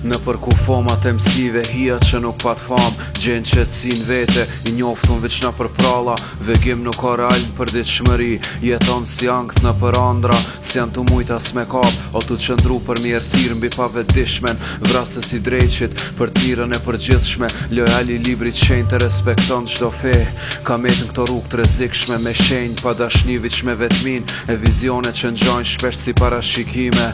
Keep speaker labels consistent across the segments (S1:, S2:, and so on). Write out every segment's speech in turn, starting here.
S1: Në përku foma mësive Hia që nuk pat fam Gjenë që të vete I njoftun vëq për prala Vegim nuk oral për ditë shmëri Jeton si angët në për andra Si janë të mujta s'me kap O të qëndru për mjërësirë Mbi bipa vetë dishmen Vrasës i drejqit Për tirën e për gjithshme Lojali libri të të respekton Qdo fe Ka metin këto rukë të rezikshme Me shenj pa dashni vëq me vetmin E vizionet që në gjojnë Shpesh si para shikime,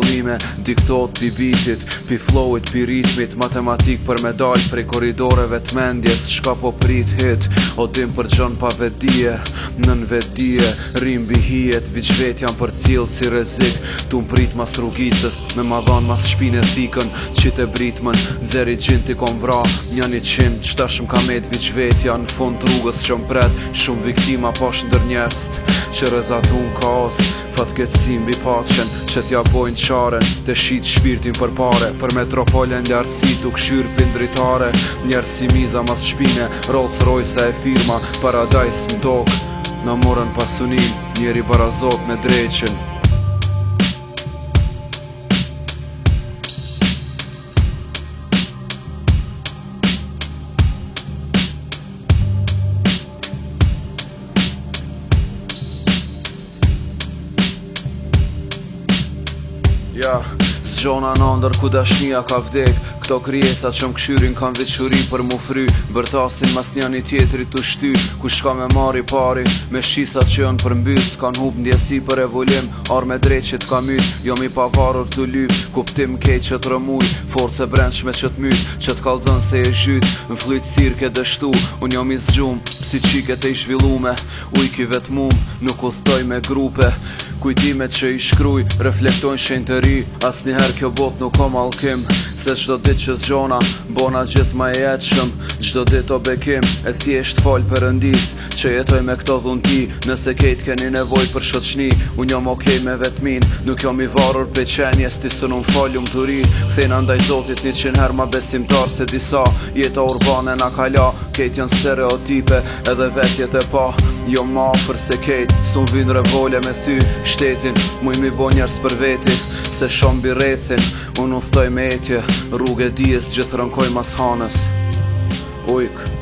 S1: qalime Diktot pi bitit, pi flowit, pi ritmit Matematik për medalj prej koridoreve të mendjes Shka po prit hit, o dim për gjon pa vedie Nën në vedie, rim bi hiet Vyq vet jam për cil si rezik Tu mprit mas rrugicës, Me ma dhan mas shpin e thikën Qit e britmen, zeri gjin t'i kon vra Një një qin, qta shum ka med Vyq vet në fund rrugës që mpret Shum viktima pa shndër njerës Që rëzatun kaos Fatke bi simbi pachen Që t'ja bojnë qaren Të shqit shpirtin për pare Për metropolen dhe artësi të këshyr Njerë si miza mas shpine Rolls Royce e firma Paradise në tokë Në morën pasunin Njeri barazot me dreqen Ja, Zgjona në ndër ku dashnia ka vdek Këto kryesa që më këshyrin kanë veçuri për mu fry Bërtasin mas një një tjetëri të shty Ku shka me mari pari Me shqisa që janë për mbys Kanë hub ndjesi për evolim Arme drejt që t'ka myt Jomi pa pavarur të lyp Kuptim kej që t'rëmuj Force brendshme që t'myt Që t'kallëzën se e zhyt Në flyt sirke dështu Unë jomi i zgjum Si e i zhvillume Ujki vetë mum Nuk u me grupe Kujtimet që i shkruj, reflektojnë shenë të ri Asniher kjo bot nuk o malkim Se qdo dit që zgjona Bona gjith ma jetëshëm Gjdo dit o bekim E thjesht fol për rëndis Që jetoj me këto dhunti Nëse kejt keni nevoj për shëtëshni Unë jam okej okay me vetmin Nuk jam i varur për qenjes Ti së nëm folju më dhuri këthejnë andaj zotit një qenë her ma besimtar Se disa jeta urbane na kala Kejt janë stereotipe Edhe jetë e pa Jo ma për se kejt Së më vinë revolje me thy Shtetin Muj mi bo njerës për vetit se shumë bi rethin Unë u thtoj me etje, rrugë e dijes gjithë rënkoj mas hanës Ujkë